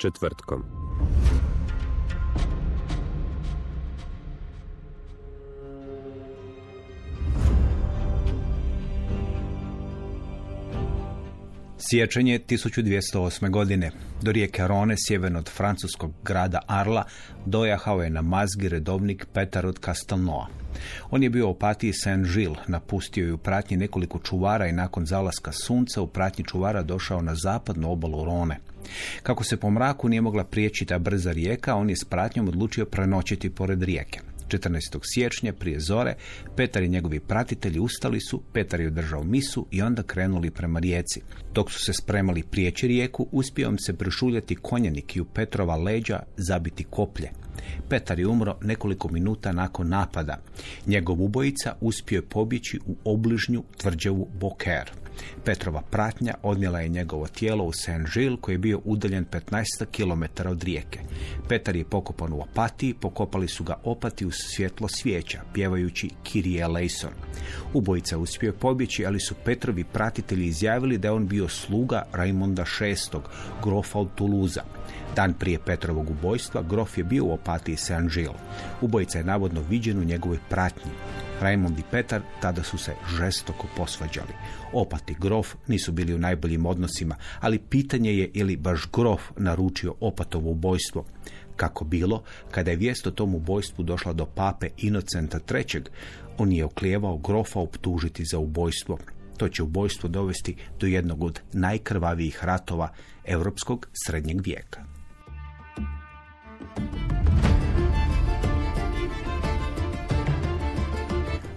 Četvrtkom. Siječanj je 1208. godine. Do rijeke Rone, sjeverno od francuskog grada Arla, dojahao je na mazgi redovnik Petar od Castelnoa. On je bio u opatiji Saint-Gilles, napustio je u pratnji nekoliko čuvara i nakon zalaska sunca u pratnji čuvara došao na zapadnu obalu Rone. Kako se po mraku nije mogla prijeći ta brza rijeka, on je s pratnjom odlučio prenoćiti pored rijeke. 14. siječnja prije zore Petar i njegovi pratitelji ustali su, Petar je održao misu i onda krenuli prema rijeci. Dok su se spremali prijeći rijeku, uspio im se prešuljati konjenik i u Petrova leđa zabiti koplje. Petar je umro nekoliko minuta nakon napada. Njegov ubojica uspio je pobjeći u obližnju tvrđavu Boker. Petrova pratnja odnijela je njegovo tijelo u Saint-Gilles koji je bio udaljen 15 km od rijeke. Petar je pokopan u apatiji, pokopali su ga opati uz svjetlo svijeća, pjevajući Kirije Lejson. Ubojica uspio je pobjeći, ali su Petrovi pratitelji izjavili da je on bio sluga Raimonda VI, grofa od Tuluza. Dan prije Petrovog ubojstva, grof je bio u opatiji Saint-Gilles. Ubojica je navodno viđen u njegovoj pratnji. Raimond i Petar tada su se žestoko posvađali. Opat i grof nisu bili u najboljim odnosima, ali pitanje je ili baš grof naručio opatovo ubojstvo. Kako bilo, kada je vijest o tom ubojstvu došla do pape Inocenta III, on je oklijevao grofa optužiti za ubojstvo. To će ubojstvo dovesti do jednog od najkrvavijih ratova europskog srednjeg vijeka.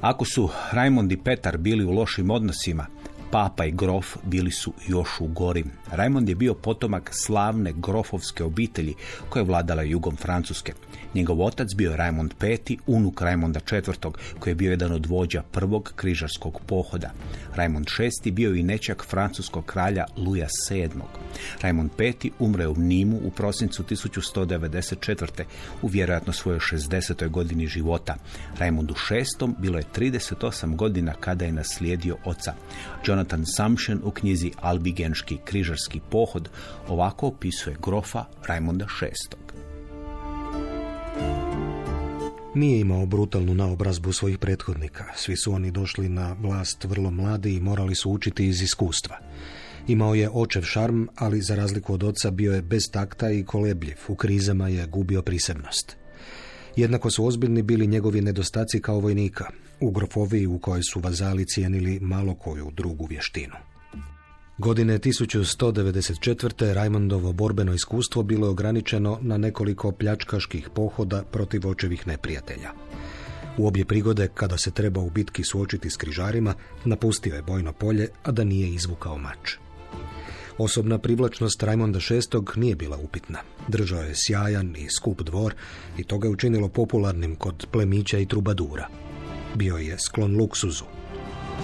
Ako su Raimond i Petar bili u lošim odnosima, Papa i grof bili su još u gorim. Raimond je bio potomak slavne grofovske obitelji koja je vladala jugom Francuske. Njegov otac bio je Raimond V, unuk Raimonda IV, koji je bio jedan od vođa prvog križarskog pohoda. Raimond VI bio i nečak francuskog kralja Luja VII. Raimond V umre u Nimu u prosincu 1194. u vjerojatno svojoj 60. godini života. Raimondu VI bilo je 38 godina kada je naslijedio oca. Jonathan Sumption u knjizi Albigenški križarski pohod ovako opisuje grofa Raimonda VI. Nije imao brutalnu naobrazbu svojih prethodnika. Svi su oni došli na vlast vrlo mladi i morali su učiti iz iskustva. Imao je očev šarm, ali za razliku od oca bio je bez takta i kolebljiv. U krizama je gubio prisebnost. Jednako su ozbiljni bili njegovi nedostaci kao vojnika, u grofoviji u kojoj su vazali cijenili malo koju drugu vještinu. Godine 1194. Raimondovo borbeno iskustvo bilo je ograničeno na nekoliko pljačkaških pohoda protiv očevih neprijatelja. U obje prigode, kada se treba u bitki suočiti s križarima, napustio je bojno polje, a da nije izvukao mač. Osobna privlačnost Raimonda VI nije bila upitna. Držao je sjajan i skup dvor i to ga je učinilo popularnim kod plemića i trubadura. Bio je sklon luksuzu.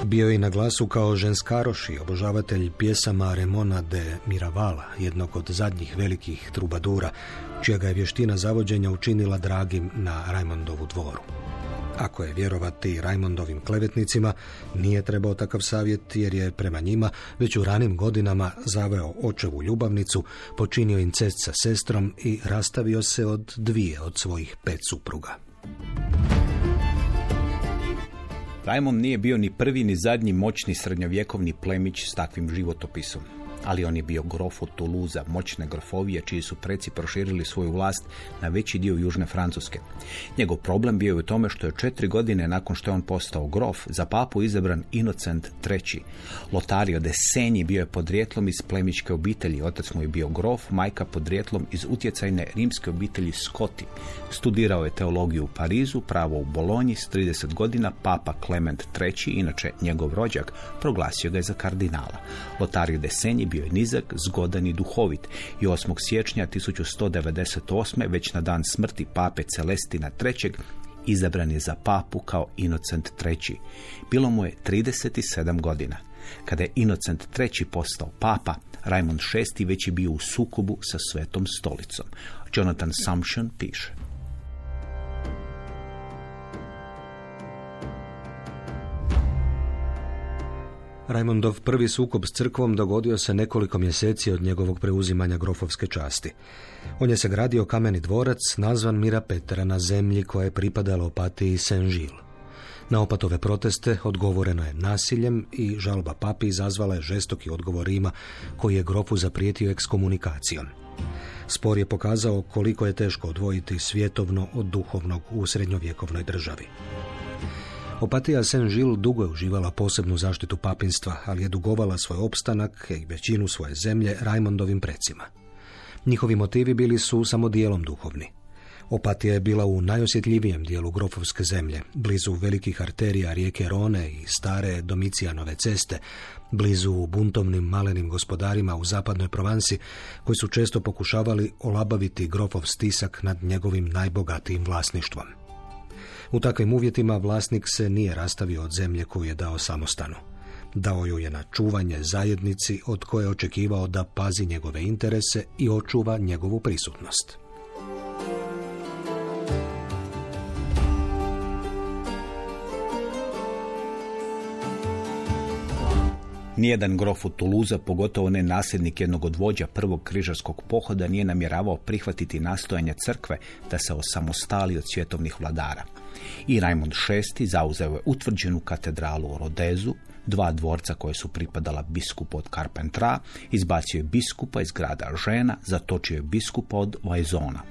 Bio je i na glasu kao ženskaroš i obožavatelj pjesama Remona de Miravala, jednog od zadnjih velikih trubadura, čija ga je vještina zavođenja učinila dragim na Raimondovu dvoru. Ako je vjerovati Raimondovim klevetnicima, nije trebao takav savjet jer je prema njima već u ranim godinama zaveo očevu ljubavnicu, počinio incest sa sestrom i rastavio se od dvije od svojih pet supruga. Raimond nije bio ni prvi ni zadnji moćni srednjovjekovni plemić s takvim životopisom. Ali on je bio grof od Toulouse, moćne grofovije čiji su preci proširili svoju vlast na veći dio južne Francuske. Njegov problem bio je u tome što je četiri godine nakon što je on postao grof za papu izabran Inocent III. Lotario de Senji bio je podrijetlom iz plemičke obitelji, otac mu je bio grof, majka podrijetlom iz utjecajne rimske obitelji Skoti. Studirao je teologiju u Parizu, pravo u Bolonji s 30 godina, papa Klement III, inače njegov rođak, proglasio ga je za kardinala. Lotario de Senji bio je nizak, zgodan i duhovit i 8. siječnja 1198. već na dan smrti pape Celestina III izabran je za papu kao Inocent III. Bilo mu je 37 godina. Kada je Inocent III postao papa, Raimond VI već je bio u sukobu sa svetom stolicom. Jonathan Sumption piše. Rajmondov prvi sukob s crkvom dogodio se nekoliko mjeseci od njegovog preuzimanja grofovske časti. On je se gradio kameni dvorac nazvan Mira Petra na zemlji koja je pripadala opatiji Saint-Gilles. Na opatove proteste odgovoreno je nasiljem i žalba papi izazvala je žestoki odgovor Rima koji je grofu zaprijetio ekskomunikacijom. Spor je pokazao koliko je teško odvojiti svjetovno od duhovnog u srednjovjekovnoj državi. Opatija Saint-Gilles dugo je uživala posebnu zaštitu papinstva, ali je dugovala svoj opstanak i većinu svoje zemlje Rajmondovim precima. Njihovi motivi bili su samo dijelom duhovni. Opatija je bila u najosjetljivijem dijelu grofovske zemlje, blizu velikih arterija rijeke Rone i stare Domicijanove ceste, blizu buntovnim malenim gospodarima u zapadnoj Provansi, koji su često pokušavali olabaviti grofov stisak nad njegovim najbogatijim vlasništvom. U takvim uvjetima vlasnik se nije rastavio od zemlje koju je dao samostanu. Dao ju je na čuvanje zajednici od koje je očekivao da pazi njegove interese i očuva njegovu prisutnost. Nijedan grof od Tuluza, pogotovo ne nasljednik jednog od vođa prvog križarskog pohoda, nije namjeravao prihvatiti nastojanja crkve da se osamostali od svjetovnih vladara. I Raimond VI zauzeo je utvrđenu katedralu u Rodezu, dva dvorca koje su pripadala biskupu od Carpentra, izbacio je biskupa iz grada Žena, zatočio je biskupa od Vajzona.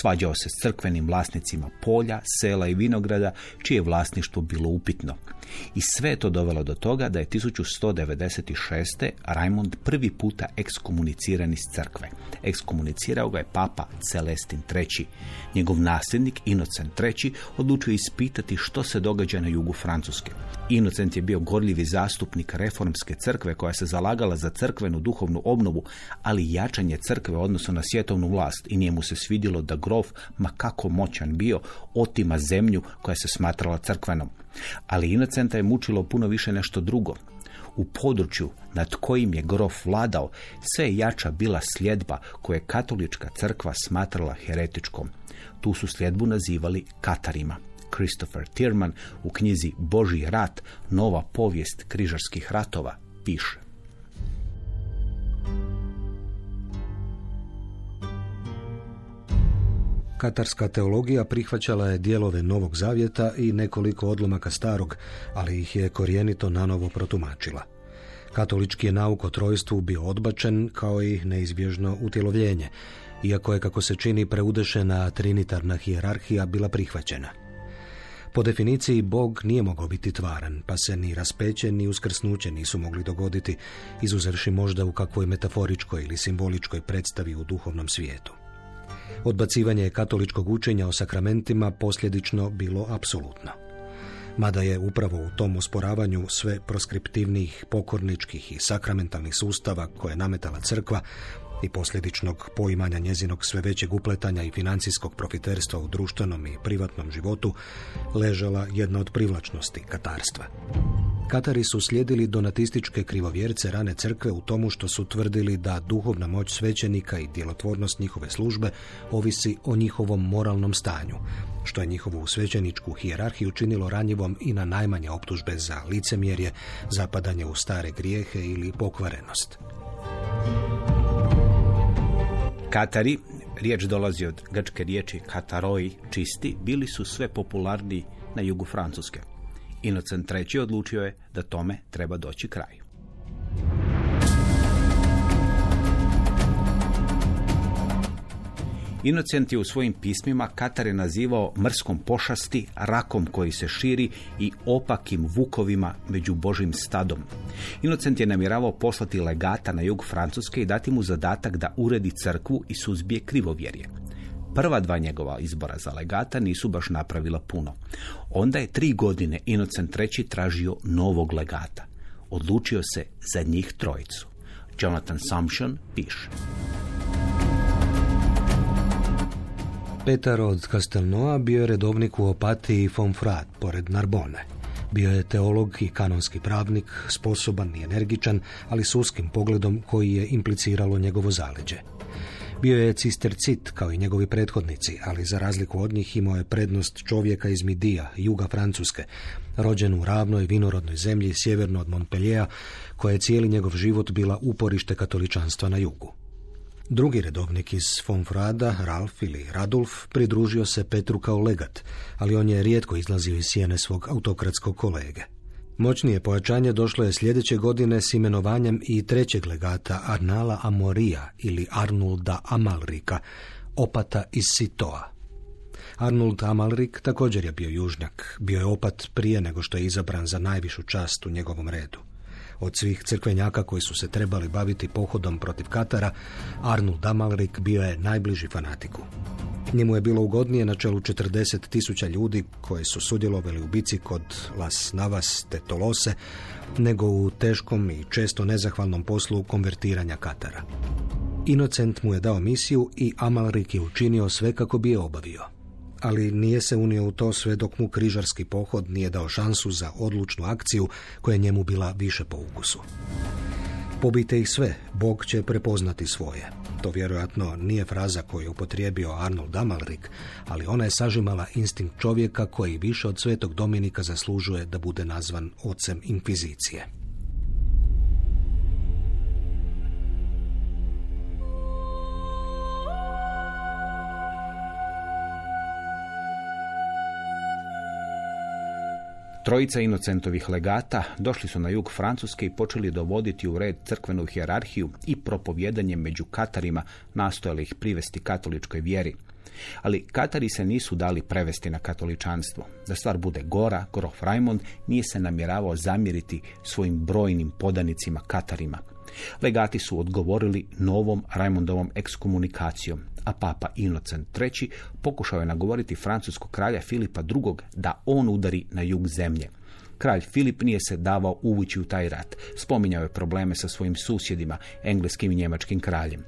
Svađao se s crkvenim vlasnicima polja, sela i vinograda, čije vlasništvo bilo upitno. I sve je to dovelo do toga da je 1196. Raimond prvi puta ekskomuniciran iz crkve. Ekskomunicirao ga je papa Celestin III. Njegov nasljednik, Inocent III. odlučio ispitati što se događa na jugu Francuske. Inocent je bio gorljivi zastupnik reformske crkve koja se zalagala za crkvenu duhovnu obnovu, ali jačanje crkve u odnosu na svjetovnu vlast i nije mu se svidjelo da grof, ma kako moćan bio, otima zemlju koja se smatrala crkvenom. Ali Inocenta je mučilo puno više nešto drugo. U području nad kojim je grof vladao, sve jača bila sljedba koje je katolička crkva smatrala heretičkom. Tu su sljedbu nazivali Katarima. Christopher Tierman u knjizi Božji rat, nova povijest križarskih ratova, piše. Katarska teologija prihvaćala je dijelove Novog Zavjeta i nekoliko odlomaka starog, ali ih je korijenito nanovo protumačila. Katolički je nauk o trojstvu bio odbačen kao i neizbježno utjelovljenje, iako je, kako se čini, preudešena trinitarna hijerarhija bila prihvaćena. Po definiciji Bog nije mogao biti tvaran, pa se ni raspeće ni uskrsnuće nisu mogli dogoditi, izuzerši možda u kakvoj metaforičkoj ili simboličkoj predstavi u duhovnom svijetu. Odbacivanje katoličkog učenja o sakramentima posljedično bilo apsolutno. Mada je upravo u tom usporavanju sve proskriptivnih, pokorničkih i sakramentalnih sustava koje je nametala crkva i posljedičnog poimanja njezinog sve većeg upletanja i financijskog profiterstva u društvenom i privatnom životu ležala jedna od privlačnosti katarstva. Katari su slijedili donatističke krivovjerce rane crkve u tomu što su tvrdili da duhovna moć svećenika i djelotvornost njihove službe ovisi o njihovom moralnom stanju, što je njihovu svećeničku hijerarhiju činilo ranjivom i na najmanje optužbe za licemjerje, zapadanje u stare grijehe ili pokvarenost. Katari, riječ dolazi od grčke riječi kataroi, čisti, bili su sve popularniji na jugu Francuske. Inocent III. odlučio je da tome treba doći kraj. Inocent je u svojim pismima Katare nazivao mrskom pošasti, rakom koji se širi i opakim vukovima među Božim stadom. Inocent je namjeravao poslati legata na jug Francuske i dati mu zadatak da uredi crkvu i suzbije krivovjerje. Prva dva njegova izbora za legata nisu baš napravila puno. Onda je tri godine Inocent III tražio novog legata. Odlučio se za njih trojicu. Jonathan Sumption piše. Petar od Castelnoa bio je redovnik u opatiji Fonfrat, pored Narbone. Bio je teolog i kanonski pravnik, sposoban i energičan, ali s uskim pogledom koji je impliciralo njegovo zaleđe. Bio je cistercit kao i njegovi prethodnici, ali za razliku od njih imao je prednost čovjeka iz Midija, juga Francuske, rođen u ravnoj vinorodnoj zemlji sjeverno od Montpelliera, koja je cijeli njegov život bila uporište katoličanstva na jugu. Drugi redovnik iz Fonfrada, Ralf ili Radulf, pridružio se Petru kao legat, ali on je rijetko izlazio iz sjene svog autokratskog kolege. Moćnije pojačanje došlo je sljedeće godine s imenovanjem i trećeg legata Arnala Amorija ili Arnulda Amalrika, opata iz Sitoa. Arnold Amalrik također je bio južnjak, bio je opat prije nego što je izabran za najvišu čast u njegovom redu. Od svih crkvenjaka koji su se trebali baviti pohodom protiv Katara, Arnold Amalrik bio je najbliži fanatiku. Njemu je bilo ugodnije na čelu 40 tisuća ljudi koji su sudjelovali u bici kod Las Navas te Tolose, nego u teškom i često nezahvalnom poslu konvertiranja Katara. Inocent mu je dao misiju i Amalrik je učinio sve kako bi je obavio. Ali nije se unio u to sve dok mu križarski pohod nije dao šansu za odlučnu akciju koja je njemu bila više po ukusu. Pobite ih sve, Bog će prepoznati svoje. To vjerojatno nije fraza koju je upotrijebio Arnold Amalrik, ali ona je sažimala instinkt čovjeka koji više od svetog Dominika zaslužuje da bude nazvan ocem inkvizicije. Trojica inocentovih legata došli su na jug Francuske i počeli dovoditi u red crkvenu hijerarhiju i propovjedanje među Katarima nastojali ih privesti katoličkoj vjeri. Ali Katari se nisu dali prevesti na katoličanstvo. Da stvar bude gora, grof Raimond nije se namjeravao zamjeriti svojim brojnim podanicima Katarima. Legati su odgovorili novom Raimondovom ekskomunikacijom, a papa Inocent III pokušao je nagovoriti francuskog kralja Filipa II da on udari na jug zemlje. Kralj Filip nije se davao uvući u taj rat. Spominjao je probleme sa svojim susjedima, engleskim i njemačkim kraljem.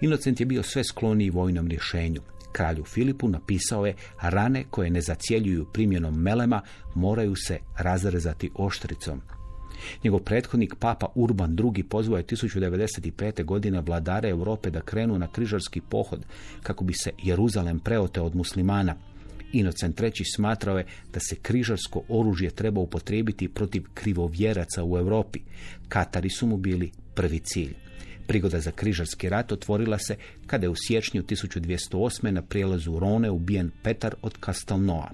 Inocent je bio sve skloniji vojnom rješenju. Kralju Filipu napisao je rane koje ne zacjeljuju primjenom melema moraju se razrezati oštricom. Njegov prethodnik Papa Urban II pozvao je 1095. godine vladare Europe da krenu na križarski pohod kako bi se Jeruzalem preoteo od muslimana. Inocent III smatrao je da se križarsko oružje treba upotrijebiti protiv krivovjeraca u Europi. Katari su mu bili prvi cilj. Prigoda za križarski rat otvorila se kada je u siječnju 1208. na prijelazu Rone ubijen Petar od Castelnoa.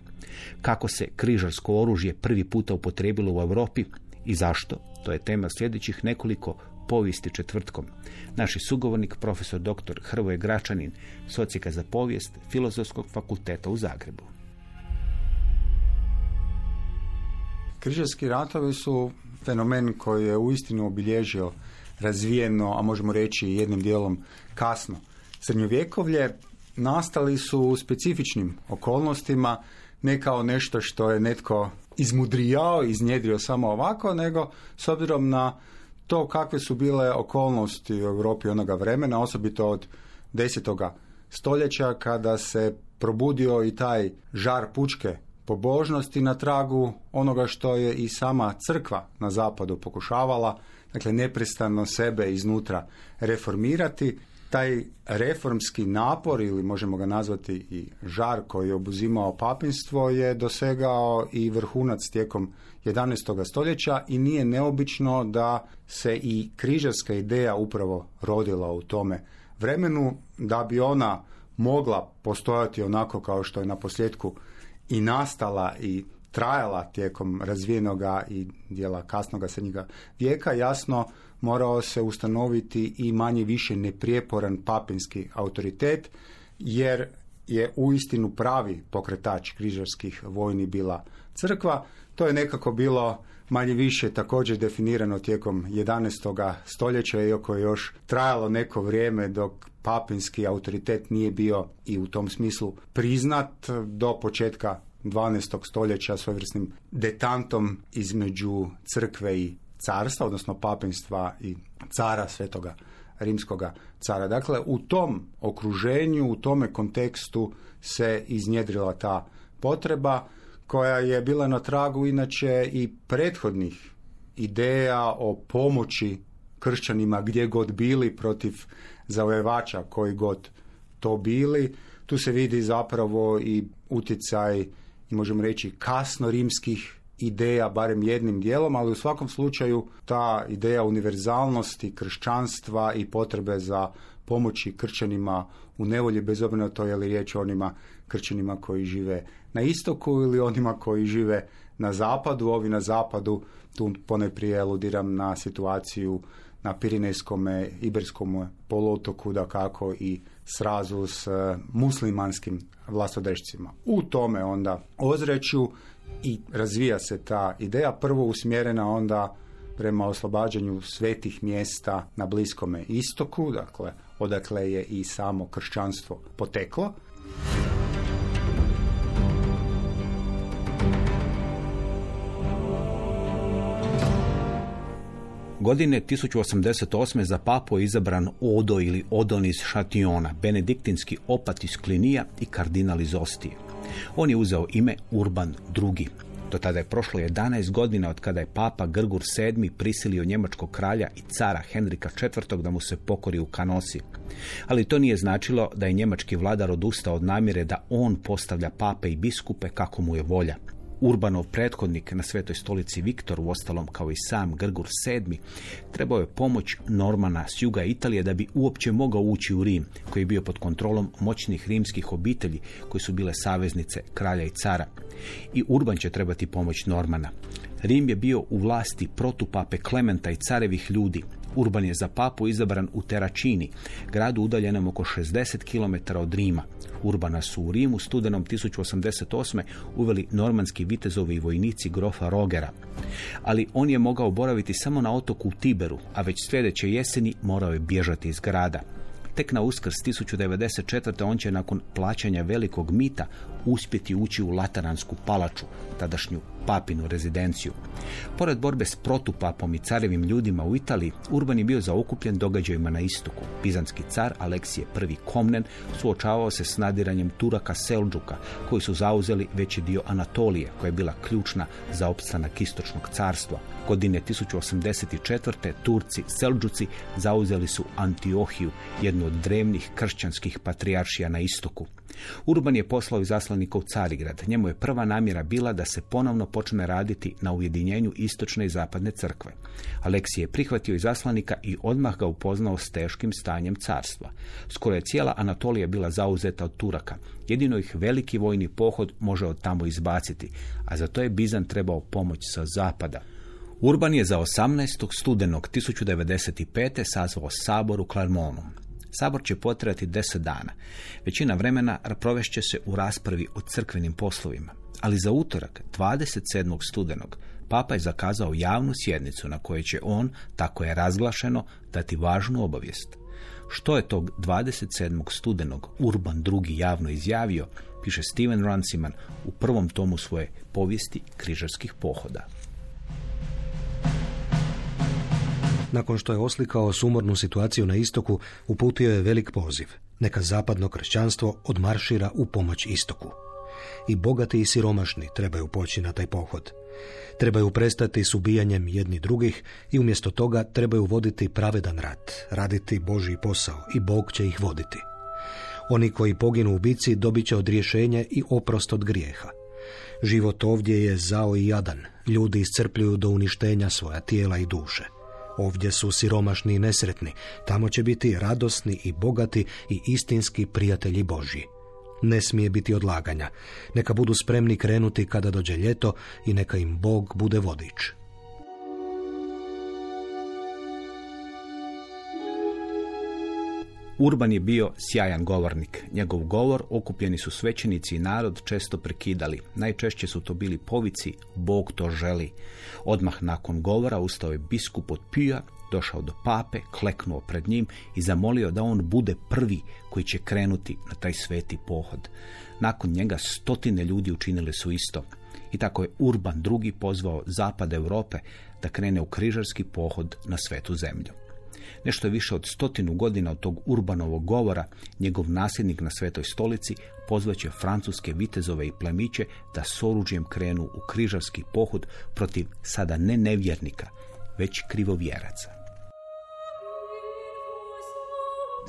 Kako se križarsko oružje prvi puta upotrijebilo u Europi i zašto? To je tema sljedećih nekoliko povijesti četvrtkom. Naši sugovornik, profesor dr. Hrvoje Gračanin, socijaka za povijest Filozofskog fakulteta u Zagrebu. Križarski ratovi su fenomen koji je uistinu obilježio razvijeno, a možemo reći jednim dijelom kasno. Srednjovjekovlje nastali su u specifičnim okolnostima, ne kao nešto što je netko izmudrijao, iznjedrio samo ovako, nego s obzirom na to kakve su bile okolnosti u Europi onoga vremena, osobito od desetoga stoljeća kada se probudio i taj žar pučke pobožnosti na tragu onoga što je i sama crkva na zapadu pokušavala, dakle neprestano sebe iznutra reformirati taj reformski napor ili možemo ga nazvati i žar koji je obuzimao papinstvo je dosegao i vrhunac tijekom 11. stoljeća i nije neobično da se i križarska ideja upravo rodila u tome vremenu da bi ona mogla postojati onako kao što je na posljedku i nastala i trajala tijekom razvijenoga i dijela kasnoga srednjega vijeka, jasno morao se ustanoviti i manje više neprijeporan papinski autoritet, jer je uistinu pravi pokretač križarskih vojni bila crkva. To je nekako bilo manje više također definirano tijekom 11. stoljeća, iako je još trajalo neko vrijeme dok papinski autoritet nije bio i u tom smislu priznat do početka 12. stoljeća svojevrsnim detantom između crkve i carstva, odnosno papinstva i cara svetoga rimskoga cara. Dakle, u tom okruženju, u tome kontekstu se iznjedrila ta potreba koja je bila na tragu inače i prethodnih ideja o pomoći kršćanima gdje god bili protiv zavojevača koji god to bili. Tu se vidi zapravo i utjecaj, i možemo reći, kasno rimskih ideja, barem jednim dijelom, ali u svakom slučaju ta ideja univerzalnosti kršćanstva i potrebe za pomoći kršćanima u nevolji, bez obzira to je li riječ o onima kršćanima koji žive na istoku ili onima koji žive na zapadu. Ovi na zapadu, tu poneprije aludiram na situaciju na Pirinejskom Iberskom poluotoku, da kako i srazu s e, muslimanskim vlastodršcima. U tome onda ozreću i razvija se ta ideja, prvo usmjerena onda prema oslobađanju svetih mjesta na Bliskome istoku, dakle odakle je i samo kršćanstvo poteklo. Godine 1088. za papu je izabran Odo ili Odon iz Šationa, benediktinski opat iz Klinija i kardinal iz Ostije. On je uzeo ime Urban II. Do tada je prošlo 11 godina od kada je papa Grgur VII prisilio njemačkog kralja i cara Henrika IV da mu se pokori u Kanosi. Ali to nije značilo da je njemački vladar odustao od namjere da on postavlja pape i biskupe kako mu je volja. Urbanov prethodnik na svetoj stolici Viktor, uostalom kao i sam Grgur VII, trebao je pomoć Normana s juga Italije da bi uopće mogao ući u Rim, koji je bio pod kontrolom moćnih rimskih obitelji koji su bile saveznice kralja i cara. I Urban će trebati pomoć Normana. Rim je bio u vlasti protupape Klementa i carevih ljudi, Urban je za papu izabran u Teračini, gradu udaljenom oko 60 km od Rima. Urbana su u Rimu studenom 1088. uveli normanski vitezovi vojnici grofa Rogera. Ali on je mogao boraviti samo na otoku Tiberu, a već sljedeće jeseni morao je bježati iz grada. Tek na uskrs 1094. on će nakon plaćanja velikog mita uspjeti ući u Lataransku palaču, tadašnju papinu rezidenciju. Pored borbe s protupapom i carevim ljudima u Italiji, Urban je bio zaokupljen događajima na istoku. Bizanski car Aleksije I Komnen suočavao se s nadiranjem Turaka Selđuka, koji su zauzeli veći dio Anatolije, koja je bila ključna za opstanak istočnog carstva. Godine 1084. Turci Selđuci zauzeli su Antiohiju, jednu od drevnih kršćanskih patrijaršija na istoku. Urban je poslao izaslanika u Carigrad. Njemu je prva namjera bila da se ponovno počne raditi na ujedinjenju istočne i zapadne crkve. Aleksije je prihvatio izaslanika i odmah ga upoznao s teškim stanjem carstva. Skoro je cijela Anatolija bila zauzeta od Turaka. Jedino ih veliki vojni pohod može od tamo izbaciti, a za to je Bizan trebao pomoć sa zapada. Urban je za 18. studenog 1095. sazvao sabor u Clermontu. Sabor će potrajati deset dana. Većina vremena provešće se u raspravi o crkvenim poslovima. Ali za utorak, 27. studenog, Papa je zakazao javnu sjednicu na kojoj će on, tako je razglašeno, dati važnu obavijest. Što je tog 27. studenog Urban II. javno izjavio, piše Steven Runciman u prvom tomu svoje povijesti križarskih pohoda. Nakon što je oslikao sumornu situaciju na istoku, uputio je velik poziv. Neka zapadno kršćanstvo odmaršira u pomoć istoku. I bogati i siromašni trebaju poći na taj pohod. Trebaju prestati s ubijanjem jedni drugih i umjesto toga trebaju voditi pravedan rat, raditi Božji posao i Bog će ih voditi. Oni koji poginu u bici dobit će odrješenje i oprost od grijeha. Život ovdje je zao i jadan. Ljudi iscrpljuju do uništenja svoja tijela i duše. Ovdje su siromašni i nesretni, tamo će biti radosni i bogati i istinski prijatelji Božji. Ne smije biti odlaganja. Neka budu spremni krenuti kada dođe ljeto i neka im Bog bude vodič. Urban je bio sjajan govornik. Njegov govor okupljeni su svećenici i narod često prekidali. Najčešće su to bili povici Bog to želi. Odmah nakon govora ustao je biskup od Pija, došao do pape, kleknuo pred njim i zamolio da on bude prvi koji će krenuti na taj sveti pohod. Nakon njega stotine ljudi učinili su isto. I tako je Urban II pozvao zapad Europe da krene u križarski pohod na svetu zemlju. Nešto više od stotinu godina od tog Urbanovog govora, njegov nasljednik na Svetoj stolici pozvaće francuske vitezove i plemiće da s oružjem krenu u križarski pohod protiv sada ne nevjernika, već krivovjeraca.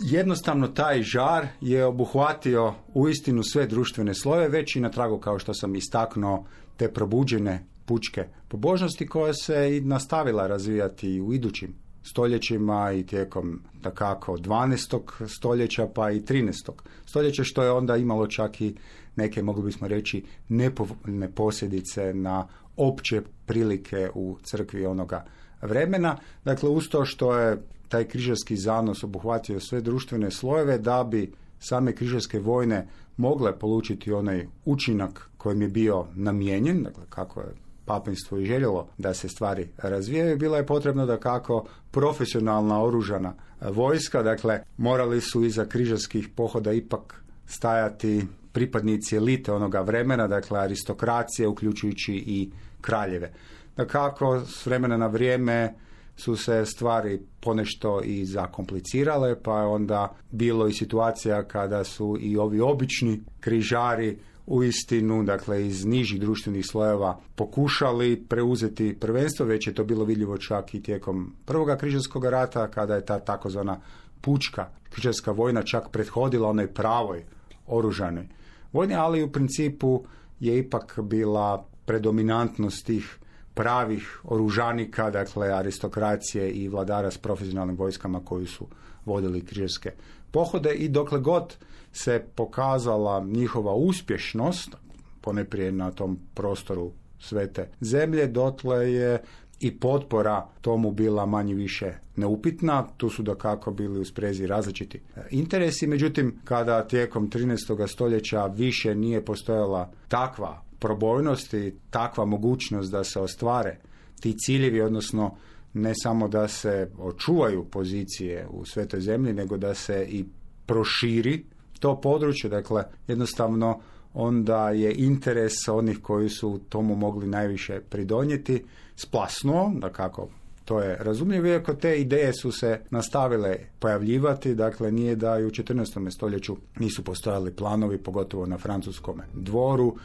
Jednostavno taj žar je obuhvatio uistinu sve društvene sloje, već i na tragu kao što sam istaknuo te probuđene pučke pobožnosti koja se i nastavila razvijati u idućim stoljećima i tijekom dakako 12. stoljeća pa i 13. stoljeća što je onda imalo čak i neke mogli bismo reći nepovoljne posljedice na opće prilike u crkvi onoga vremena. Dakle, uz to što je taj križarski zanos obuhvatio sve društvene slojeve da bi same križarske vojne mogle polučiti onaj učinak kojim je bio namijenjen, dakle kako je papinstvo i željelo da se stvari razvijaju, bila je potrebno da kako profesionalna oružana vojska, dakle morali su iza križarskih pohoda ipak stajati pripadnici elite onoga vremena, dakle aristokracije, uključujući i kraljeve. Da kako s vremena na vrijeme su se stvari ponešto i zakomplicirale, pa je onda bilo i situacija kada su i ovi obični križari u istinu, dakle iz nižih društvenih slojeva pokušali preuzeti prvenstvo, već je to bilo vidljivo čak i tijekom prvoga križarskog rata, kada je ta takozvana pučka križarska vojna čak prethodila onoj pravoj oružanoj vojni, ali u principu je ipak bila predominantnost tih pravih oružanika, dakle aristokracije i vladara s profesionalnim vojskama koji su vodili križarske pohode i dokle god se pokazala njihova uspješnost, poneprije na tom prostoru svete zemlje, dotle je i potpora tomu bila manje više neupitna. Tu su da kako bili u sprezi različiti e, interesi. Međutim, kada tijekom 13. stoljeća više nije postojala takva probojnost i takva mogućnost da se ostvare ti ciljevi, odnosno ne samo da se očuvaju pozicije u svetoj zemlji, nego da se i proširi to područje. Dakle, jednostavno onda je interes onih koji su tomu mogli najviše pridonijeti splasnuo, da kako to je razumljivo, iako te ideje su se nastavile pojavljivati, dakle nije da i u 14. stoljeću nisu postojali planovi, pogotovo na francuskom dvoru.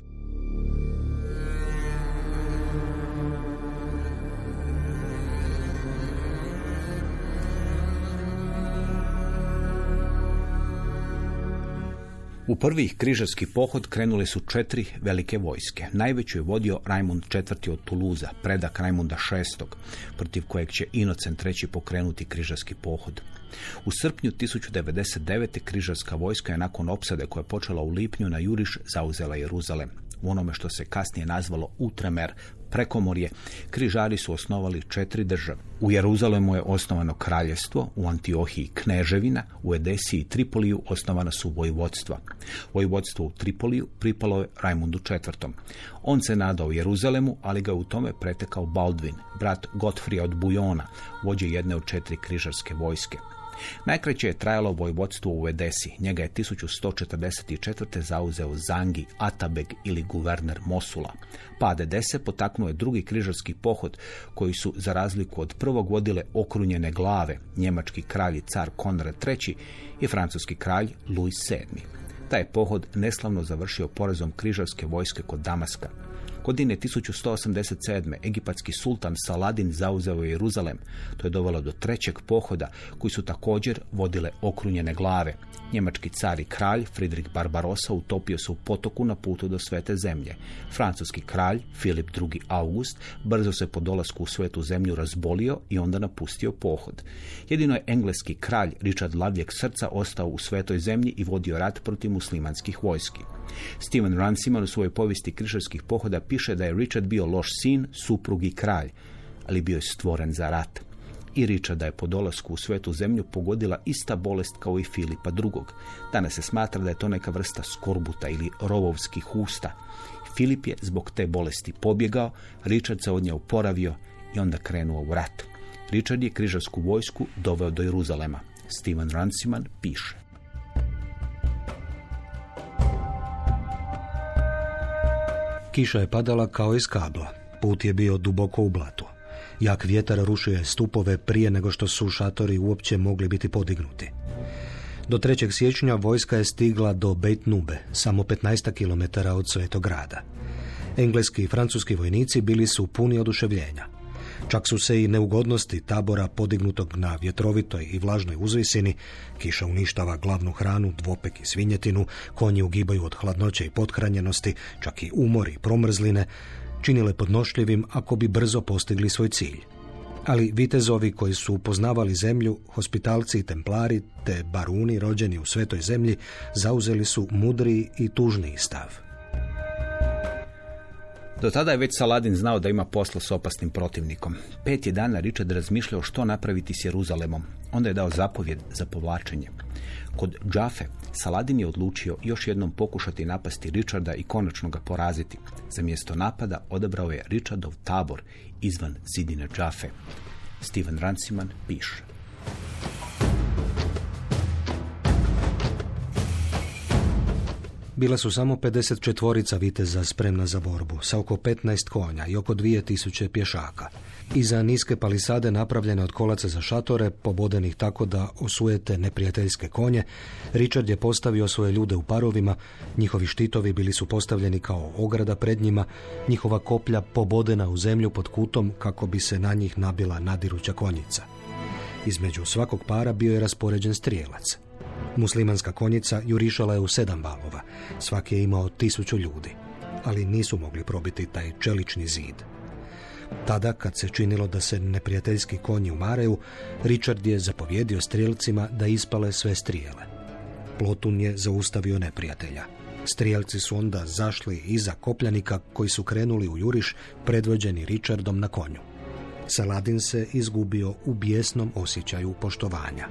U prvi križarski pohod krenule su četiri velike vojske. Najveću je vodio Rajmund IV. od Tuluza, predak Rajmunda VI. protiv kojeg će Inocent III. pokrenuti križarski pohod. U srpnju 1099. križarska vojska je nakon opsade koja je počela u lipnju na Juriš zauzela Jeruzalem. U onome što se kasnije nazvalo Utremer, prekomorje, križari su osnovali četiri države. U Jeruzalemu je osnovano kraljevstvo, u Antiohiji kneževina, u Edesiji i Tripoliju osnovana su vojvodstva. Vojvodstvo u Tripoliju pripalo je Rajmundu IV. On se nadao Jeruzalemu, ali ga u tome pretekao Baldwin, brat Godfrija od Bujona, vođe jedne od četiri križarske vojske. Najkraće je trajalo vojvodstvo u Edesi. Njega je 1144. zauzeo Zangi, Atabeg ili guverner Mosula. Pad Edese potaknuo je drugi križarski pohod koji su, za razliku od prvog, vodile okrunjene glave, njemački kralj i car Konrad III i francuski kralj Louis VII. Taj pohod neslavno završio porezom križarske vojske kod Damaska. Godine 1187. egipatski sultan Saladin zauzeo je Jeruzalem. To je dovelo do trećeg pohoda koji su također vodile okrunjene glave. Njemački car i kralj Friedrich Barbarossa utopio se u potoku na putu do svete zemlje. Francuski kralj Filip II. August brzo se po dolasku u svetu zemlju razbolio i onda napustio pohod. Jedino je engleski kralj Richard Lavijeg srca ostao u svetoj zemlji i vodio rat protiv muslimanskih vojski. Steven Runciman u svojoj povijesti križarskih pohoda piše da je Richard bio loš sin, suprug i kralj, ali bio je stvoren za rat. I Richarda je po dolasku u svetu zemlju pogodila ista bolest kao i Filipa II. Danas se smatra da je to neka vrsta skorbuta ili rovovskih usta. Filip je zbog te bolesti pobjegao, Richard se od nje oporavio i onda krenuo u rat. Richard je križarsku vojsku doveo do Jeruzalema. Steven Ranciman piše. Kiša je padala kao iz kabla. Put je bio duboko u blatu. Jak vjetar rušio je stupove prije nego što su šatori uopće mogli biti podignuti. Do 3. siječnja vojska je stigla do Beit Nube, samo 15 km od Svetog grada. Engleski i francuski vojnici bili su puni oduševljenja. Čak su se i neugodnosti tabora podignutog na vjetrovitoj i vlažnoj uzvisini, kiša uništava glavnu hranu, dvopek i svinjetinu, konji ugibaju od hladnoće i pothranjenosti, čak i umori i promrzline, činile podnošljivim ako bi brzo postigli svoj cilj. Ali vitezovi koji su upoznavali zemlju, hospitalci i templari, te baruni rođeni u svetoj zemlji, zauzeli su mudriji i tužniji stav. Do tada je već Saladin znao da ima posla s opasnim protivnikom. Pet je dana Richard razmišljao što napraviti s Jeruzalemom. Onda je dao zapovjed za povlačenje. Kod Džafe Saladin je odlučio još jednom pokušati napasti Richarda i konačno ga poraziti. Za mjesto napada odabrao je Richardov tabor izvan zidine Džafe. Steven Ranciman piše. Bila su samo 54 viteza spremna za borbu, sa oko 15 konja i oko 2000 pješaka. Iza niske palisade napravljene od kolaca za šatore, pobodenih tako da osujete neprijateljske konje, Richard je postavio svoje ljude u parovima, njihovi štitovi bili su postavljeni kao ograda pred njima, njihova koplja pobodena u zemlju pod kutom kako bi se na njih nabila nadiruća konjica. Između svakog para bio je raspoređen strijelac. Muslimanska konjica jurišala je u sedam valova. Svaki je imao tisuću ljudi, ali nisu mogli probiti taj čelični zid. Tada, kad se činilo da se neprijateljski konji umaraju, Richard je zapovjedio strijelcima da ispale sve strijele. Plotun je zaustavio neprijatelja. Strijelci su onda zašli iza kopljanika koji su krenuli u juriš predvođeni Richardom na konju. Saladin se izgubio u bijesnom osjećaju poštovanja.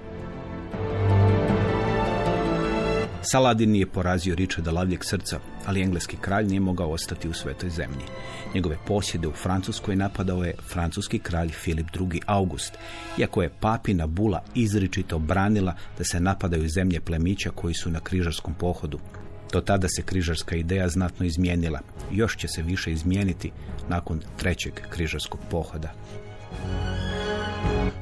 Saladin nije porazio Richarda lavljeg srca, ali engleski kralj nije mogao ostati u svetoj zemlji. Njegove posjede u Francuskoj napadao je francuski kralj Filip II. August, iako je papina bula izričito branila da se napadaju zemlje plemića koji su na križarskom pohodu. Do tada se križarska ideja znatno izmijenila. Još će se više izmijeniti nakon trećeg križarskog pohoda.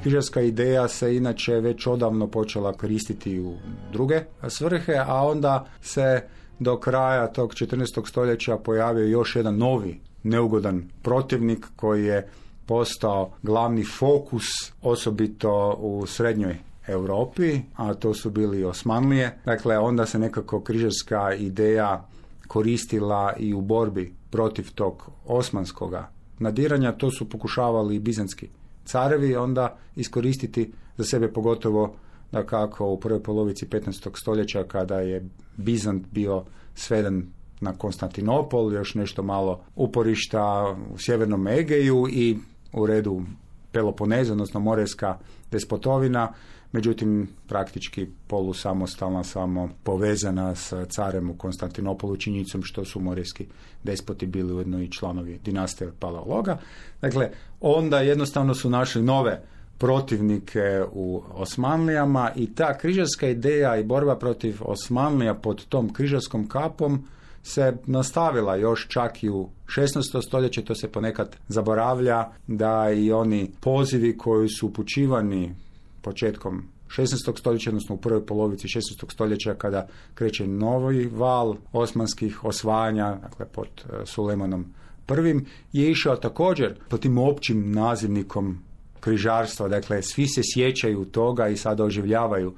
Križarska ideja se inače već odavno počela koristiti u druge svrhe, a onda se do kraja tog 14. stoljeća pojavio još jedan novi neugodan protivnik koji je postao glavni fokus osobito u srednjoj Europi, a to su bili Osmanlije. Dakle, onda se nekako križarska ideja koristila i u borbi protiv tog osmanskoga nadiranja. To su pokušavali i bizanski carevi onda iskoristiti za sebe pogotovo da kako u prvoj polovici 15. stoljeća kada je Bizant bio sveden na Konstantinopol, još nešto malo uporišta u sjevernom Egeju i u redu Peloponeza, odnosno Morejska despotovina, međutim praktički polu samostalna, samo povezana s carem u Konstantinopolu činjenicom što su morejski despoti bili ujedno i članovi dinastije Paleologa. Dakle, onda jednostavno su našli nove protivnike u Osmanlijama i ta križarska ideja i borba protiv Osmanlija pod tom križarskom kapom se nastavila još čak i u 16. stoljeće, to se ponekad zaboravlja da i oni pozivi koji su upućivani početkom 16. stoljeća, odnosno u prvoj polovici 16. stoljeća kada kreće novi val osmanskih osvajanja, dakle pod e, Sulejmanom prvim, je išao također pod tim općim nazivnikom križarstva, dakle svi se sjećaju toga i sada oživljavaju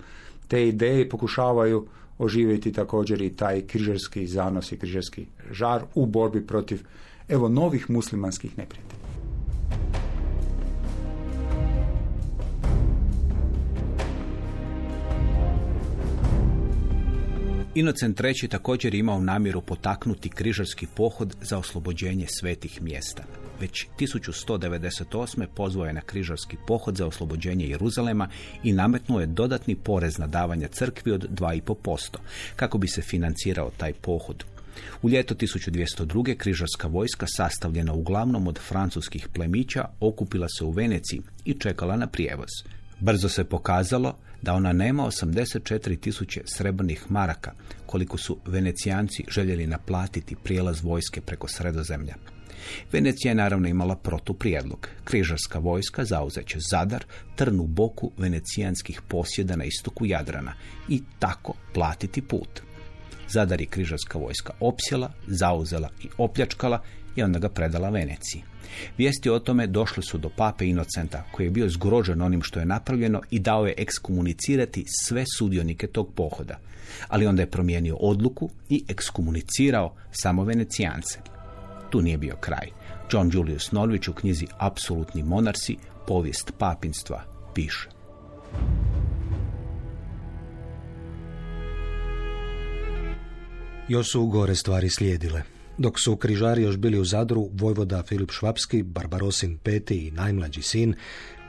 te ideje i pokušavaju oživjeti također i taj križarski zanos i križarski žar u borbi protiv evo novih muslimanskih neprijatelja. Inocent III također imao namjeru potaknuti križarski pohod za oslobođenje svetih mjesta. već 1198. pozvao je na križarski pohod za oslobođenje Jeruzalema i nametnuo je dodatni porez na davanje crkvi od 2,5%, kako bi se financirao taj pohod. U ljeto 1202. križarska vojska, sastavljena uglavnom od francuskih plemića, okupila se u Veneciji i čekala na prijevoz. Brzo se pokazalo da ona nema 84 tisuće srebrnih maraka, koliko su venecijanci željeli naplatiti prijelaz vojske preko sredozemlja. Venecija je naravno imala protuprijedlog. Križarska vojska zauzeće Zadar, trnu boku venecijanskih posjeda na istoku Jadrana i tako platiti put. Zadar je križarska vojska opsjela, zauzela i opljačkala i onda ga predala Veneciji. Vijesti o tome došle su do pape Inocenta, koji je bio zgrožen onim što je napravljeno i dao je ekskomunicirati sve sudionike tog pohoda. Ali onda je promijenio odluku i ekskomunicirao samo Venecijance. Tu nije bio kraj. John Julius Norwich u knjizi Apsolutni monarsi, povijest papinstva, piše. Još su gore stvari slijedile. Dok su križari još bili u Zadru, vojvoda Filip Švapski, Barbarosin peti i najmlađi sin,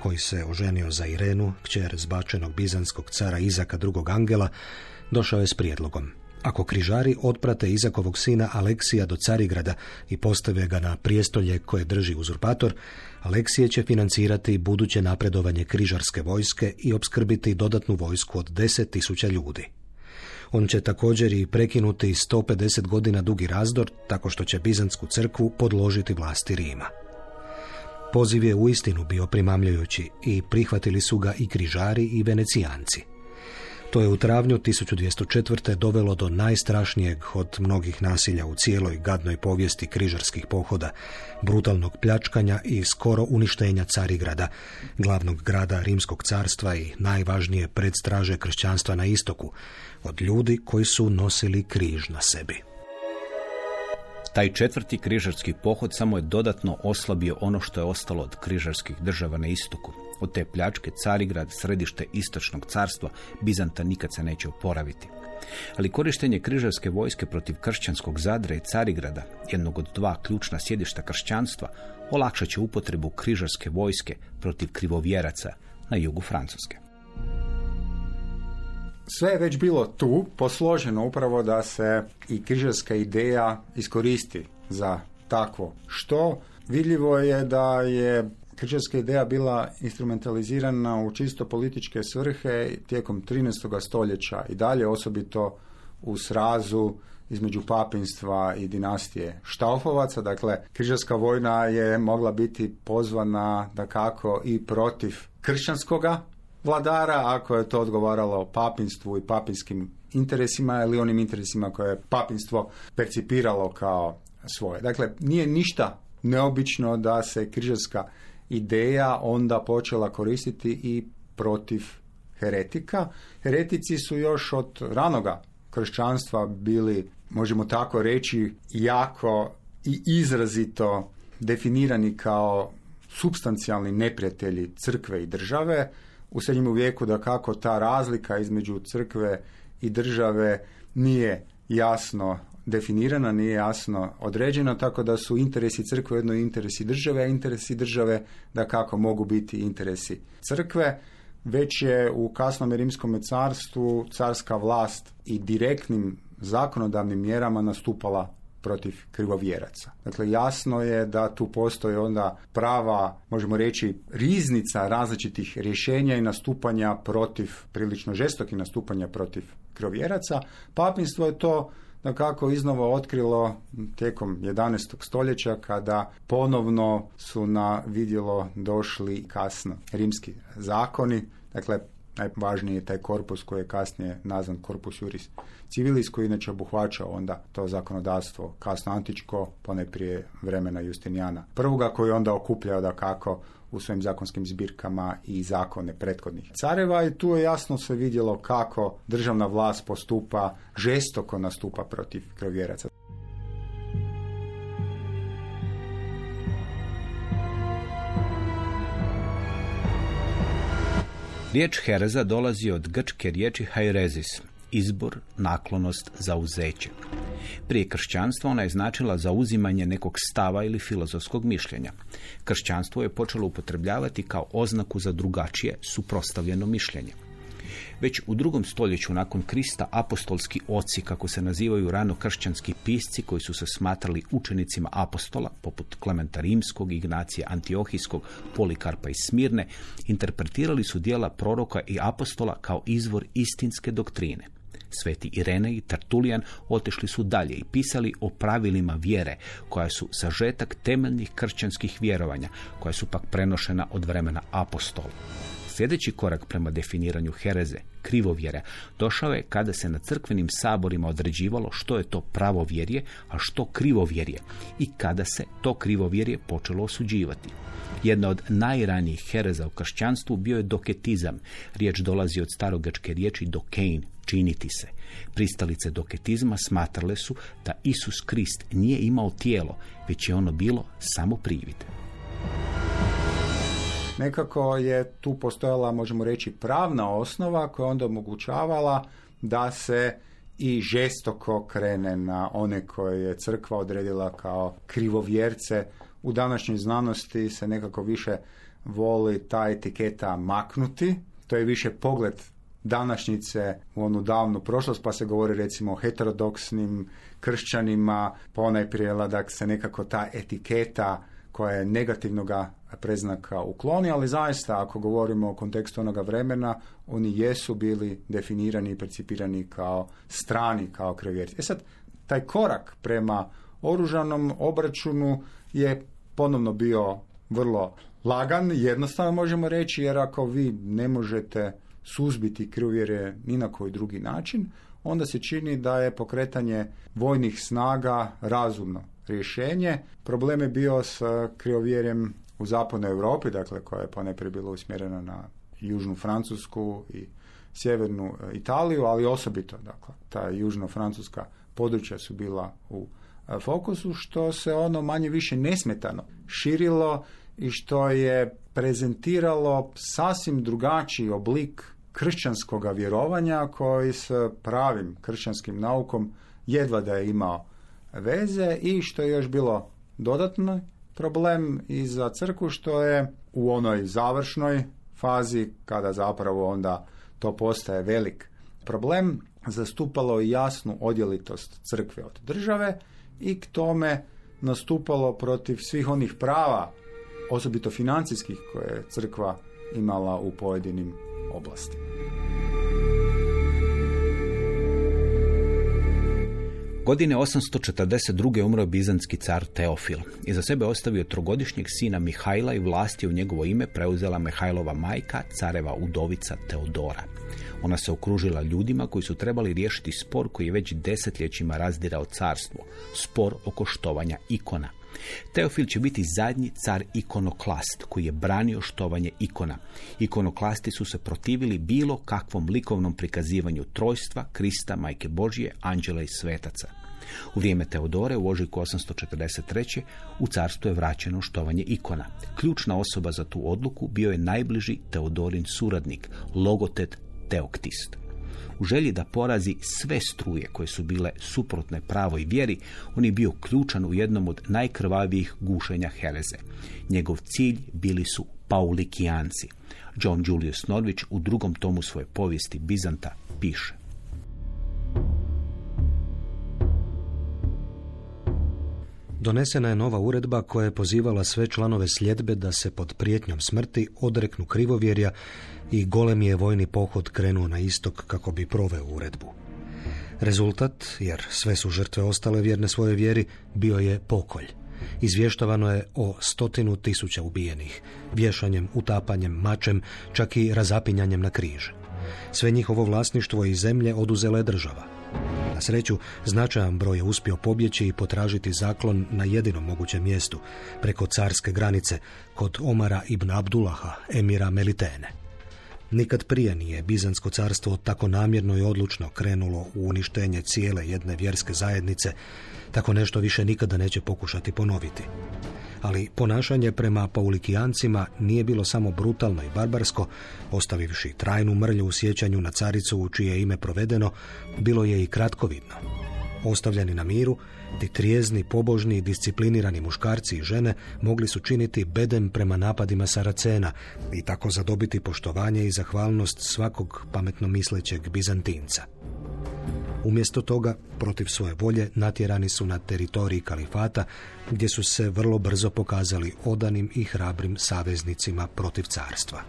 koji se oženio za Irenu, kćer zbačenog bizanskog cara Izaka drugog Angela, došao je s prijedlogom. Ako križari otprate Izakovog sina Aleksija do Carigrada i postave ga na prijestolje koje drži uzurpator, Aleksije će financirati buduće napredovanje križarske vojske i opskrbiti dodatnu vojsku od 10.000 ljudi. On će također i prekinuti 150 godina dugi razdor tako što će Bizantsku crkvu podložiti vlasti Rima. Poziv je uistinu bio primamljujući i prihvatili su ga i križari i venecijanci. To je u travnju 1204. dovelo do najstrašnijeg od mnogih nasilja u cijeloj gadnoj povijesti križarskih pohoda, brutalnog pljačkanja i skoro uništenja Carigrada, glavnog grada Rimskog carstva i najvažnije predstraže kršćanstva na istoku, od ljudi koji su nosili križ na sebi. Taj četvrti križarski pohod samo je dodatno oslabio ono što je ostalo od križarskih država na istoku. Od te pljačke Carigrad, središte istočnog carstva, Bizanta nikad se neće oporaviti. Ali korištenje križarske vojske protiv kršćanskog Zadra i Carigrada, jednog od dva ključna sjedišta kršćanstva, olakšat će upotrebu križarske vojske protiv krivovjeraca na jugu Francuske sve je već bilo tu posloženo upravo da se i križarska ideja iskoristi za takvo što. Vidljivo je da je križarska ideja bila instrumentalizirana u čisto političke svrhe tijekom 13. stoljeća i dalje osobito u srazu između papinstva i dinastije Štaufovaca. Dakle, križarska vojna je mogla biti pozvana da kako i protiv kršćanskoga vladara, ako je to odgovaralo papinstvu i papinskim interesima ili onim interesima koje je papinstvo percipiralo kao svoje. Dakle, nije ništa neobično da se križarska ideja onda počela koristiti i protiv heretika. Heretici su još od ranoga kršćanstva bili, možemo tako reći, jako i izrazito definirani kao substancijalni neprijatelji crkve i države u srednjem vijeku da kako ta razlika između crkve i države nije jasno definirana, nije jasno određena, tako da su interesi crkve jedno interesi države, a interesi države da kako mogu biti interesi crkve. Već je u kasnom rimskom carstvu carska vlast i direktnim zakonodavnim mjerama nastupala protiv krivovjeraca. Dakle, jasno je da tu postoji onda prava, možemo reći, riznica različitih rješenja i nastupanja protiv, prilično žestokih nastupanja protiv krivovjeraca. Papinstvo je to da kako iznova otkrilo tijekom 11. stoljeća kada ponovno su na vidjelo došli kasno rimski zakoni, dakle najvažniji je taj korpus koji je kasnije nazvan korpus juris civilis koji inače obuhvaća onda to zakonodavstvo kasno antičko, prije vremena Justinijana prvoga koji onda okupljao da kako u svojim zakonskim zbirkama i zakone prethodnih careva i tu je jasno se vidjelo kako državna vlast postupa, žestoko nastupa protiv krvjeraca. Riječ hereza dolazi od grčke riječi hairezis, izbor, naklonost, zauzeće. Prije kršćanstva ona je značila zauzimanje nekog stava ili filozofskog mišljenja. Kršćanstvo je počelo upotrebljavati kao oznaku za drugačije, suprostavljeno mišljenje. Već u drugom stoljeću nakon Krista apostolski oci, kako se nazivaju rano kršćanski pisci koji su se smatrali učenicima apostola, poput Klementa Rimskog, Ignacija Antiohijskog, Polikarpa i Smirne, interpretirali su dijela proroka i apostola kao izvor istinske doktrine. Sveti Irene i Tertulijan otišli su dalje i pisali o pravilima vjere, koja su sažetak temeljnih kršćanskih vjerovanja, koja su pak prenošena od vremena apostola. Sljedeći korak prema definiranju hereze, krivovjere, došao je kada se na crkvenim saborima određivalo što je to pravovjerje, a što krivovjerje i kada se to krivovjerje počelo osuđivati. Jedna od najranijih hereza u kršćanstvu bio je doketizam. Riječ dolazi od starogačke riječi dokein, činiti se. Pristalice doketizma smatrale su da Isus Krist nije imao tijelo, već je ono bilo samo privid. Nekako je tu postojala, možemo reći, pravna osnova koja onda omogućavala da se i žestoko krene na one koje je crkva odredila kao krivovjerce. U današnjoj znanosti se nekako više voli ta etiketa maknuti. To je više pogled današnjice u onu davnu prošlost, pa se govori recimo o heterodoksnim kršćanima, ponajprije da se nekako ta etiketa koja je negativnog preznaka ukloni, ali zaista ako govorimo o kontekstu onoga vremena, oni jesu bili definirani i percipirani kao strani, kao krevjerci. E sad, taj korak prema oružanom obračunu je ponovno bio vrlo lagan, jednostavno možemo reći, jer ako vi ne možete suzbiti krivjere ni na koji drugi način, onda se čini da je pokretanje vojnih snaga razumno rješenje. Problem je bio s krivovjerjem u zapadnoj Europi, dakle koja je ponajprije bila usmjerena na južnu Francusku i sjevernu e, Italiju, ali osobito dakle, ta južno-francuska područja su bila u e, fokusu, što se ono manje više nesmetano širilo i što je prezentiralo sasvim drugačiji oblik kršćanskog vjerovanja koji s pravim kršćanskim naukom jedva da je imao veze i što je još bilo dodatno problem i za crku što je u onoj završnoj fazi kada zapravo onda to postaje velik problem zastupalo jasnu odjelitost crkve od države i k tome nastupalo protiv svih onih prava osobito financijskih koje je crkva imala u pojedinim oblastima. Godine 842. umro je bizanski car Teofil. Iza sebe ostavio trogodišnjeg sina Mihajla i vlasti u njegovo ime preuzela Mihajlova majka, careva udovica Teodora. Ona se okružila ljudima koji su trebali riješiti spor koji je već desetljećima razdirao carstvo, spor oko štovanja ikona. Teofil će biti zadnji car ikonoklast koji je branio štovanje ikona. Ikonoklasti su se protivili bilo kakvom likovnom prikazivanju trojstva, Krista, Majke Božije, anđela i svetaca. U vrijeme Teodore u ožujku 843. u carstvu je vraćeno štovanje ikona. Ključna osoba za tu odluku bio je najbliži Teodorin suradnik, logotet Teoktist. U želji da porazi sve struje koje su bile suprotne pravoj vjeri, on je bio ključan u jednom od najkrvavijih gušenja Hereze. Njegov cilj bili su Paulikijanci. John Julius Norwich u drugom tomu svoje povijesti Bizanta piše. Donesena je nova uredba koja je pozivala sve članove sljedbe da se pod prijetnjom smrti odreknu krivovjerja i golem je vojni pohod krenuo na istok kako bi proveo uredbu. Rezultat, jer sve su žrtve ostale vjerne svoje vjeri, bio je pokolj. Izvještavano je o stotinu tisuća ubijenih, vješanjem, utapanjem, mačem, čak i razapinjanjem na križ. Sve njihovo vlasništvo i zemlje oduzela je država. Na sreću, značajan broj je uspio pobjeći i potražiti zaklon na jedinom mogućem mjestu, preko carske granice, kod Omara ibn Abdullaha, emira Melitene. Nikad prije nije Bizansko carstvo tako namjerno i odlučno krenulo u uništenje cijele jedne vjerske zajednice, tako nešto više nikada neće pokušati ponoviti. Ali ponašanje prema Paulikijancima nije bilo samo brutalno i barbarsko, ostavivši trajnu mrlju u sjećanju na caricu u čije ime provedeno, bilo je i kratkovidno. Ostavljeni na miru, ti trijezni, pobožni i disciplinirani muškarci i žene mogli su činiti bedem prema napadima Saracena i tako zadobiti poštovanje i zahvalnost svakog pametno mislećeg Bizantinca. Umjesto toga, protiv svoje volje, natjerani su na teritoriji kalifata, gdje su se vrlo brzo pokazali odanim i hrabrim saveznicima protiv carstva.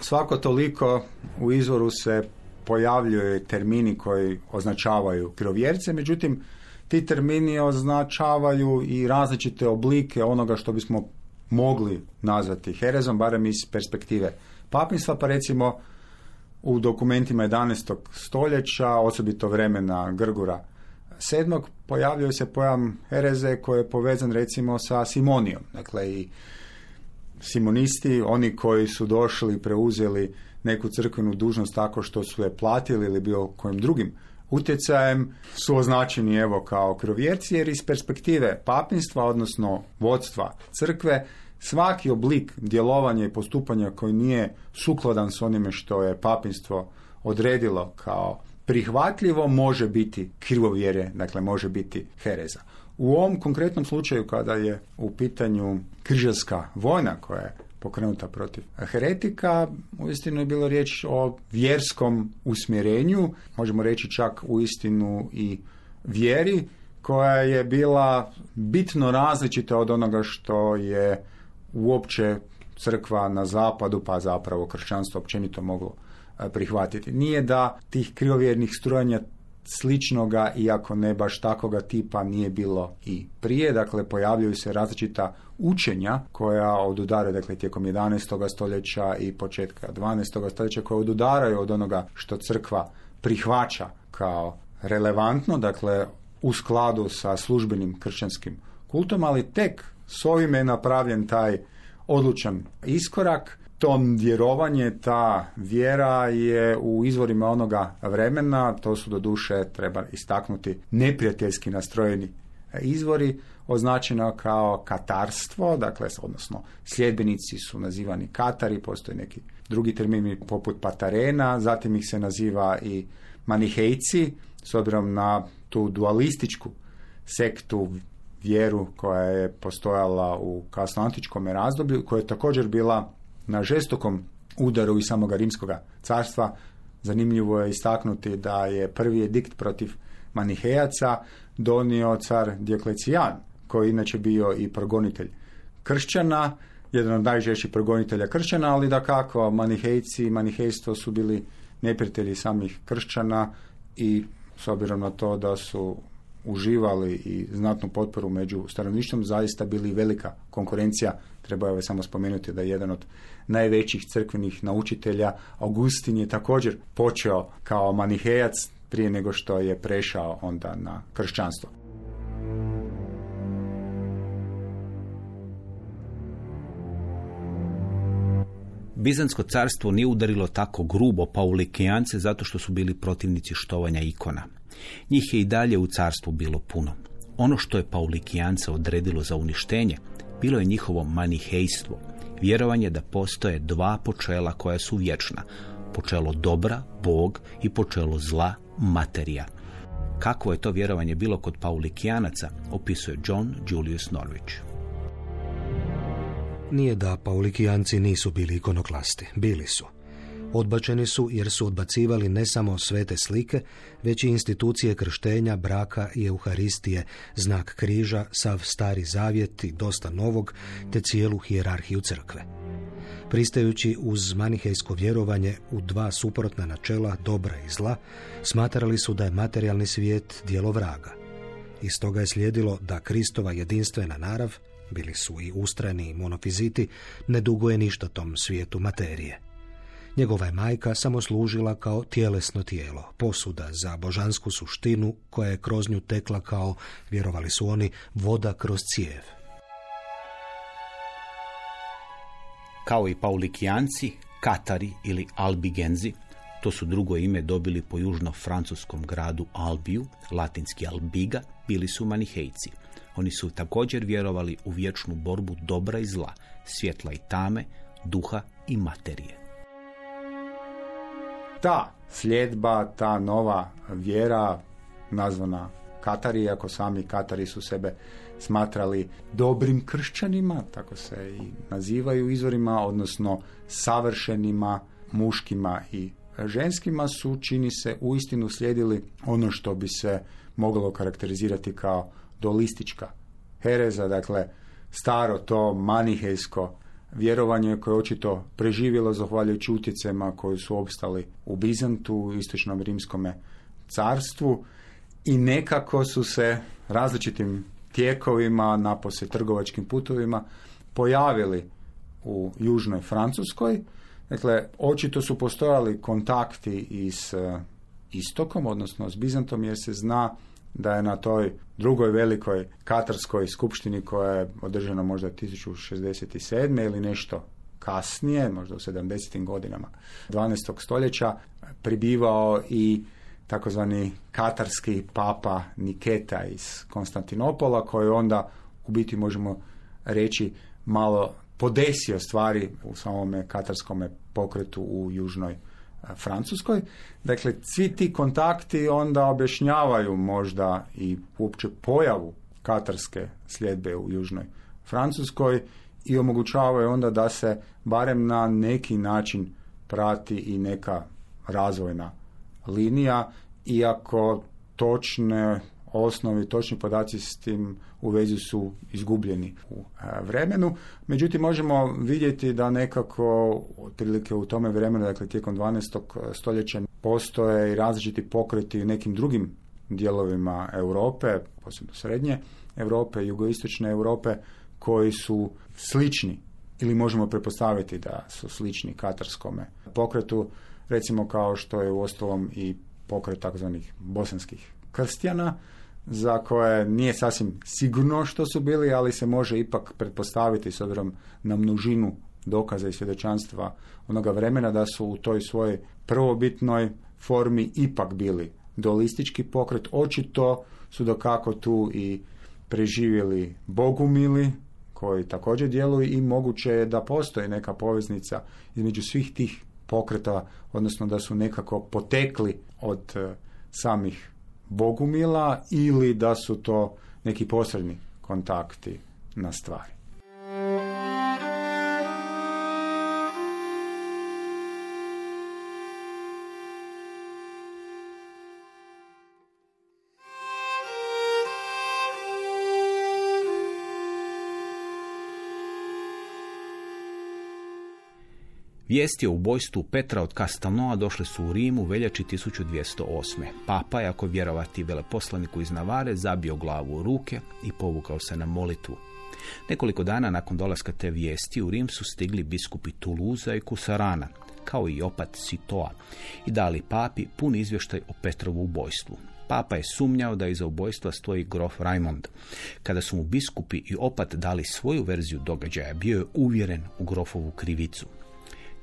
Svako toliko u izvoru se pojavljuju termini koji označavaju krovjerce, međutim ti termini označavaju i različite oblike onoga što bismo mogli nazvati herezom, barem iz perspektive papinstva, pa recimo u dokumentima 11. stoljeća, osobito vremena Grgura VII. pojavljuje se pojam hereze koji je povezan recimo sa Simonijom. Dakle i simonisti, oni koji su došli i preuzeli neku crkvenu dužnost tako što su je platili ili bilo kojim drugim utjecajem su označeni evo kao krovjerci jer iz perspektive papinstva, odnosno vodstva crkve, svaki oblik djelovanja i postupanja koji nije sukladan s onime što je papinstvo odredilo kao prihvatljivo može biti krivovjere, dakle može biti hereza. U ovom konkretnom slučaju kada je u pitanju križarska vojna koja je pokrenuta protiv heretika, uistinu je bilo riječ o vjerskom usmjerenju, možemo reći čak uistinu i vjeri koja je bila bitno različita od onoga što je uopće crkva na zapadu, pa zapravo kršćanstvo općenito moglo e, prihvatiti. Nije da tih krivovjernih strujanja sličnoga, iako ne baš takoga tipa, nije bilo i prije. Dakle, pojavljuju se različita učenja koja odudaraju, dakle, tijekom 11. stoljeća i početka 12. stoljeća, koja odudaraju od onoga što crkva prihvaća kao relevantno, dakle, u skladu sa službenim kršćanskim kultom, ali tek s ovime je napravljen taj odlučan iskorak. To vjerovanje, ta vjera je u izvorima onoga vremena, to su do duše, treba istaknuti, neprijateljski nastrojeni izvori, označeno kao katarstvo, dakle, odnosno sljedbenici su nazivani katari, postoje neki drugi termini poput patarena, zatim ih se naziva i manihejci, s obzirom na tu dualističku sektu vjeru koja je postojala u kasnoantičkom razdoblju, koja je također bila na žestokom udaru i samoga rimskog carstva. Zanimljivo je istaknuti da je prvi edikt protiv manihejaca donio car Dioklecijan, koji inače bio i progonitelj kršćana, jedan od najžešćih progonitelja kršćana, ali da kako manihejci i manihejstvo su bili neprijatelji samih kršćana i s obzirom na to da su uživali i znatnu potporu među stanovništvom, zaista bili velika konkurencija. Treba je samo spomenuti da je jedan od najvećih crkvenih naučitelja, Augustin je također počeo kao manihejac prije nego što je prešao onda na kršćanstvo. Bizansko carstvo nije udarilo tako grubo paulikijance zato što su bili protivnici štovanja ikona. Njih je i dalje u carstvu bilo puno. Ono što je Paulikijance odredilo za uništenje bilo je njihovo manihejstvo, vjerovanje da postoje dva počela koja su vječna, počelo dobra, Bog i počelo zla, materija. Kako je to vjerovanje bilo kod Paulikijanaca, opisuje John Julius Norwich. Nije da Paulikijanci nisu bili ikonoklasti, bili su. Odbačeni su jer su odbacivali ne samo svete slike, već i institucije krštenja, braka i euharistije, znak križa, sav stari zavjet i dosta novog, te cijelu hijerarhiju crkve. Pristajući uz manihejsko vjerovanje u dva suprotna načela, dobra i zla, smatrali su da je materijalni svijet dijelo vraga. Iz toga je slijedilo da Kristova jedinstvena narav, bili su i ustrani monofiziti, ne duguje ništa tom svijetu materije. Njegova je majka samo služila kao tjelesno tijelo, posuda za božansku suštinu koja je kroz nju tekla kao, vjerovali su oni, voda kroz cijev. Kao i Paulikijanci, Katari ili Albigenzi, to su drugo ime dobili po južno-francuskom gradu Albiju, latinski Albiga, bili su manihejci. Oni su također vjerovali u vječnu borbu dobra i zla, svjetla i tame, duha i materije ta sljedba, ta nova vjera nazvana Katari, ako sami Katari su sebe smatrali dobrim kršćanima, tako se i nazivaju izvorima, odnosno savršenima muškima i ženskima su, čini se, uistinu slijedili ono što bi se moglo karakterizirati kao dualistička hereza, dakle staro to manihejsko vjerovanje koje je očito preživjelo zahvaljujući utjecajima koji su opstali u Bizantu, istočnom rimskome carstvu i nekako su se različitim tijekovima, napose trgovačkim putovima pojavili u južnoj Francuskoj. Dakle, očito su postojali kontakti i s e, istokom, odnosno s Bizantom, jer se zna da je na toj drugoj velikoj katarskoj skupštini koja je održana možda 1067. ili nešto kasnije, možda u 70. godinama 12. stoljeća, pribivao i takozvani katarski papa Niketa iz Konstantinopola koji onda u biti možemo reći malo podesio stvari u samome katarskome pokretu u južnoj Francuskoj. Dakle, svi ti kontakti onda objašnjavaju možda i uopće pojavu katarske sljedbe u južnoj Francuskoj i omogućavaju onda da se barem na neki način prati i neka razvojna linija, iako točne osnovi, točni podaci s tim u vezi su izgubljeni u e, vremenu. Međutim, možemo vidjeti da nekako otprilike u tome vremenu, dakle tijekom 12. stoljeća, postoje i različiti pokreti u nekim drugim dijelovima Europe, posebno srednje Europe, jugoistočne Europe, koji su slični ili možemo prepostaviti da su slični katarskome pokretu, recimo kao što je u ostalom i pokret takozvanih bosanskih krstjana, za koje nije sasvim sigurno što su bili, ali se može ipak pretpostaviti s obzirom na množinu dokaza i svjedočanstva onoga vremena da su u toj svojoj prvobitnoj formi ipak bili dualistički pokret. Očito su dokako tu i preživjeli bogumili koji također djeluju i moguće je da postoji neka poveznica između svih tih pokreta, odnosno da su nekako potekli od eh, samih Bogumila ili da su to neki posredni kontakti na stvari. Vijesti o ubojstvu Petra od Castelnoa došle su u Rimu u veljači 1208. Papa je, ako vjerovati veleposlaniku iz Navare, zabio glavu u ruke i povukao se na molitvu. Nekoliko dana nakon dolaska te vijesti u Rim su stigli biskupi Tuluza i Kusarana, kao i opat Sitoa, i dali papi pun izvještaj o Petrovu ubojstvu. Papa je sumnjao da iza ubojstva stoji grof Raimond. Kada su mu biskupi i opat dali svoju verziju događaja, bio je uvjeren u grofovu krivicu.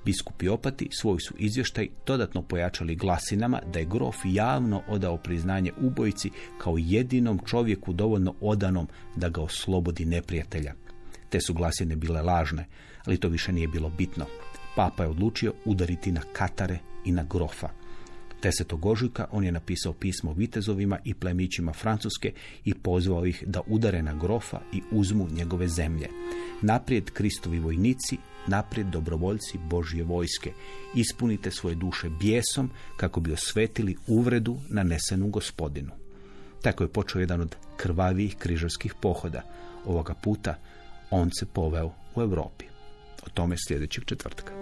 Biskupi opati svoj su izvještaj dodatno pojačali glasinama da je grof javno odao priznanje ubojici kao jedinom čovjeku dovoljno odanom da ga oslobodi neprijatelja. Te su glasine bile lažne, ali to više nije bilo bitno. Papa je odlučio udariti na Katare i na grofa. 10. ožujka on je napisao pismo vitezovima i plemićima Francuske i pozvao ih da udare na grofa i uzmu njegove zemlje. Naprijed Kristovi vojnici, naprijed dobrovoljci Božje vojske. Ispunite svoje duše bijesom kako bi osvetili uvredu nanesenu gospodinu. Tako je počeo jedan od krvavijih križarskih pohoda. Ovoga puta on se poveo u Europi. O tome sljedećeg četvrtka.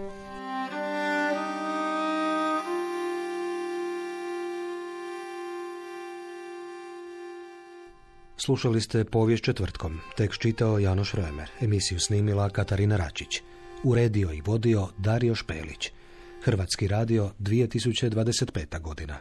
Slušali ste povijest četvrtkom. Tekst čitao Janoš Römer. Emisiju snimila Katarina Račić. Uredio i vodio Dario Špelić. Hrvatski radio 2025. godina.